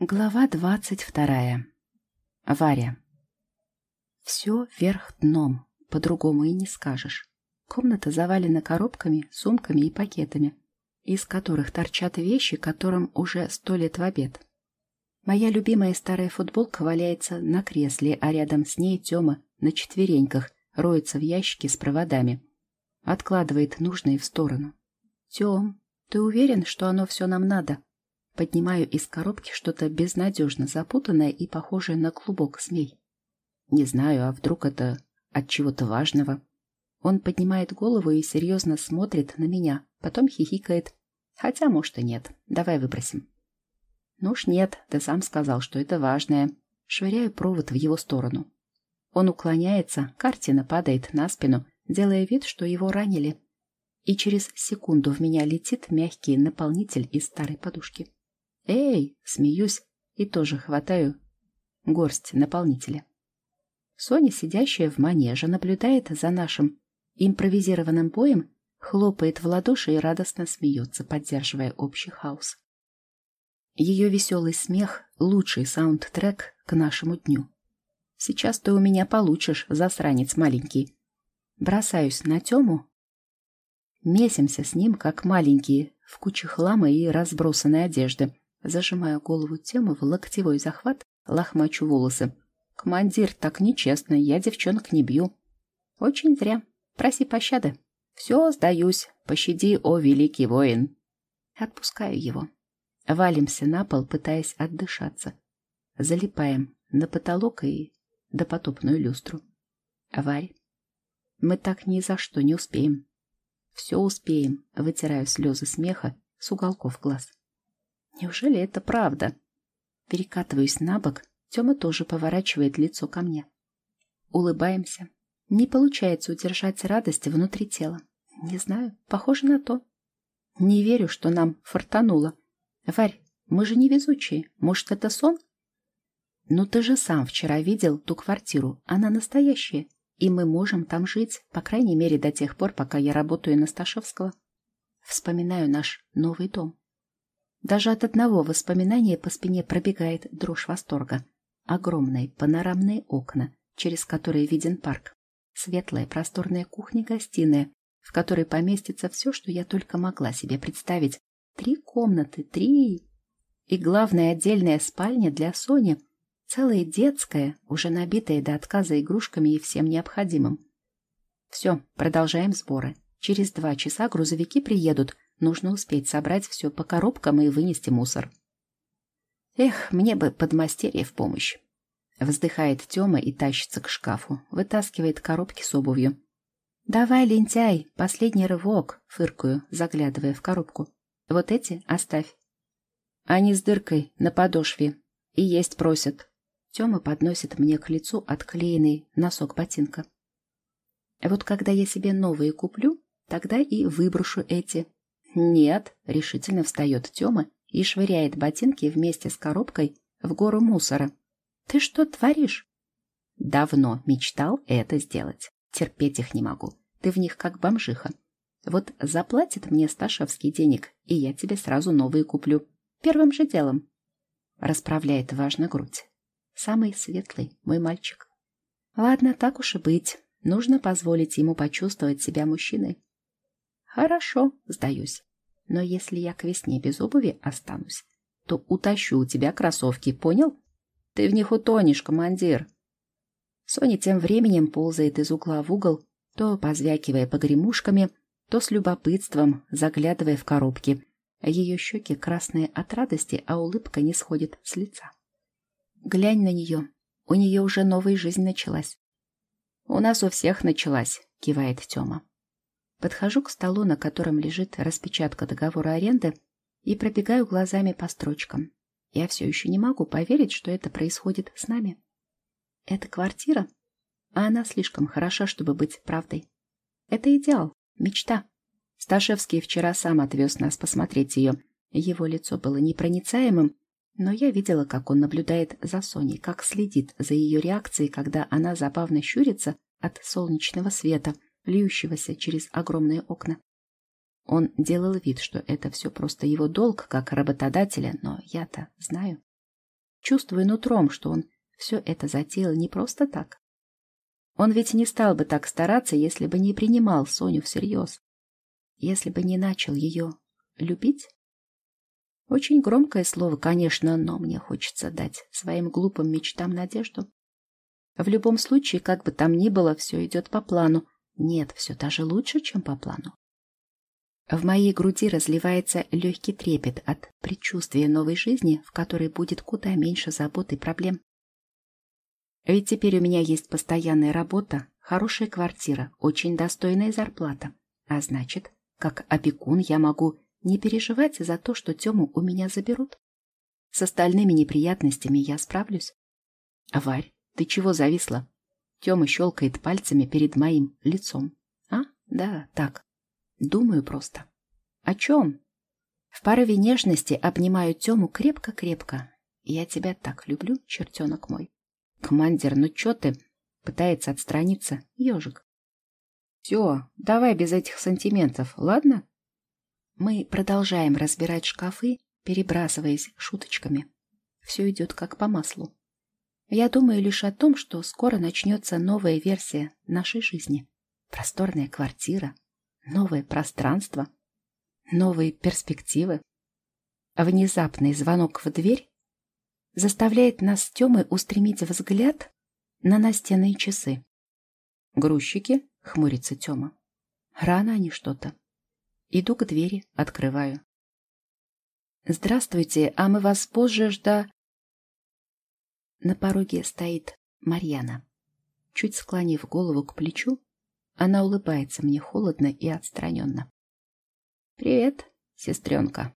Глава двадцать вторая. Варя. Все вверх дном, по-другому и не скажешь. Комната завалена коробками, сумками и пакетами, из которых торчат вещи, которым уже сто лет в обед. Моя любимая старая футболка валяется на кресле, а рядом с ней Тёма на четвереньках роется в ящике с проводами. Откладывает нужные в сторону. «Тём, ты уверен, что оно все нам надо?» Поднимаю из коробки что-то безнадежно запутанное и похожее на клубок змей. Не знаю, а вдруг это от чего-то важного. Он поднимает голову и серьезно смотрит на меня, потом хихикает. Хотя, может, и нет. Давай выбросим. Ну уж нет, ты сам сказал, что это важное. Швыряю провод в его сторону. Он уклоняется, картина падает на спину, делая вид, что его ранили. И через секунду в меня летит мягкий наполнитель из старой подушки. «Эй!» — смеюсь и тоже хватаю горсть наполнителя. Соня, сидящая в манеже, наблюдает за нашим импровизированным боем, хлопает в ладоши и радостно смеется, поддерживая общий хаос. Ее веселый смех — лучший саундтрек к нашему дню. Сейчас ты у меня получишь, засранец маленький. Бросаюсь на Тему. Месимся с ним, как маленькие, в куче хлама и разбросанной одежды. Зажимаю голову Темы в локтевой захват, лохмачу волосы. «Командир, так нечестно, я девчонок не бью». «Очень зря. Проси пощады». «Все, сдаюсь. Пощади, о великий воин». Отпускаю его. Валимся на пол, пытаясь отдышаться. Залипаем на потолок и допотопную люстру. Варь, мы так ни за что не успеем. Все успеем, вытираю слезы смеха с уголков глаз. Неужели это правда? Перекатываюсь на бок, Тёма тоже поворачивает лицо ко мне. Улыбаемся. Не получается удержать радость внутри тела. Не знаю, похоже на то. Не верю, что нам фартануло. Варь, мы же не везучие. Может, это сон? Но ты же сам вчера видел ту квартиру. Она настоящая. И мы можем там жить, по крайней мере, до тех пор, пока я работаю на Сташевского. Вспоминаю наш новый дом. Даже от одного воспоминания по спине пробегает дрожь восторга. Огромные панорамные окна, через которые виден парк. Светлая просторная кухня-гостиная, в которой поместится все, что я только могла себе представить. Три комнаты, три... И главная отдельная спальня для Сони, целая детская, уже набитая до отказа игрушками и всем необходимым. Все, продолжаем сборы. Через два часа грузовики приедут, Нужно успеть собрать все по коробкам и вынести мусор. Эх, мне бы подмастерье в помощь. Вздыхает Тёма и тащится к шкафу, вытаскивает коробки с обувью. «Давай, лентяй, последний рывок!» — фыркаю, заглядывая в коробку. «Вот эти оставь». Они с дыркой на подошве и есть просят. Тёма подносит мне к лицу отклеенный носок ботинка. Вот когда я себе новые куплю, тогда и выброшу эти. «Нет», — решительно встает Тёма и швыряет ботинки вместе с коробкой в гору мусора. «Ты что творишь?» «Давно мечтал это сделать. Терпеть их не могу. Ты в них как бомжиха. Вот заплатит мне Сташевский денег, и я тебе сразу новые куплю. Первым же делом». Расправляет важно грудь. Самый светлый мой мальчик. Ладно, так уж и быть. Нужно позволить ему почувствовать себя мужчиной. Хорошо, сдаюсь. Но если я к весне без обуви останусь, то утащу у тебя кроссовки, понял? Ты в них утонешь, командир. Соня тем временем ползает из угла в угол, то позвякивая погремушками, то с любопытством заглядывая в коробки. Ее щеки красные от радости, а улыбка не сходит с лица. Глянь на нее. У нее уже новая жизнь началась. У нас у всех началась, кивает Тёма. Подхожу к столу, на котором лежит распечатка договора аренды, и пробегаю глазами по строчкам. Я все еще не могу поверить, что это происходит с нами. Это квартира, а она слишком хороша, чтобы быть правдой. Это идеал, мечта. Сташевский вчера сам отвез нас посмотреть ее. Его лицо было непроницаемым, но я видела, как он наблюдает за Соней, как следит за ее реакцией, когда она забавно щурится от солнечного света, льющегося через огромные окна. Он делал вид, что это все просто его долг как работодателя, но я-то знаю. Чувствую нутром, что он все это затеял не просто так. Он ведь не стал бы так стараться, если бы не принимал Соню всерьез. Если бы не начал ее любить. Очень громкое слово, конечно, но мне хочется дать своим глупым мечтам надежду. В любом случае, как бы там ни было, все идет по плану. Нет, все даже лучше, чем по плану. В моей груди разливается легкий трепет от предчувствия новой жизни, в которой будет куда меньше забот и проблем. Ведь теперь у меня есть постоянная работа, хорошая квартира, очень достойная зарплата. А значит, как опекун я могу не переживать за то, что Тему у меня заберут. С остальными неприятностями я справлюсь. Варь, ты чего зависла? Тёма щелкает пальцами перед моим лицом. А? Да, так. Думаю просто. О чем? В порыве нежности обнимаю Тему крепко-крепко. Я тебя так люблю, чертенок мой. Командир, ну чё ты? Пытается отстраниться ежик. Все, давай без этих сантиментов, ладно? Мы продолжаем разбирать шкафы, перебрасываясь шуточками. Все идет как по маслу. Я думаю лишь о том, что скоро начнется новая версия нашей жизни. Просторная квартира, новое пространство, новые перспективы. Внезапный звонок в дверь заставляет нас с Тёмой устремить взгляд на настенные часы. «Грузчики?» — хмурится Тёма. «Рано они что-то». Иду к двери, открываю. «Здравствуйте, а мы вас позже жда...» На пороге стоит Марьяна. Чуть склонив голову к плечу, она улыбается мне холодно и отстраненно. «Привет, сестренка».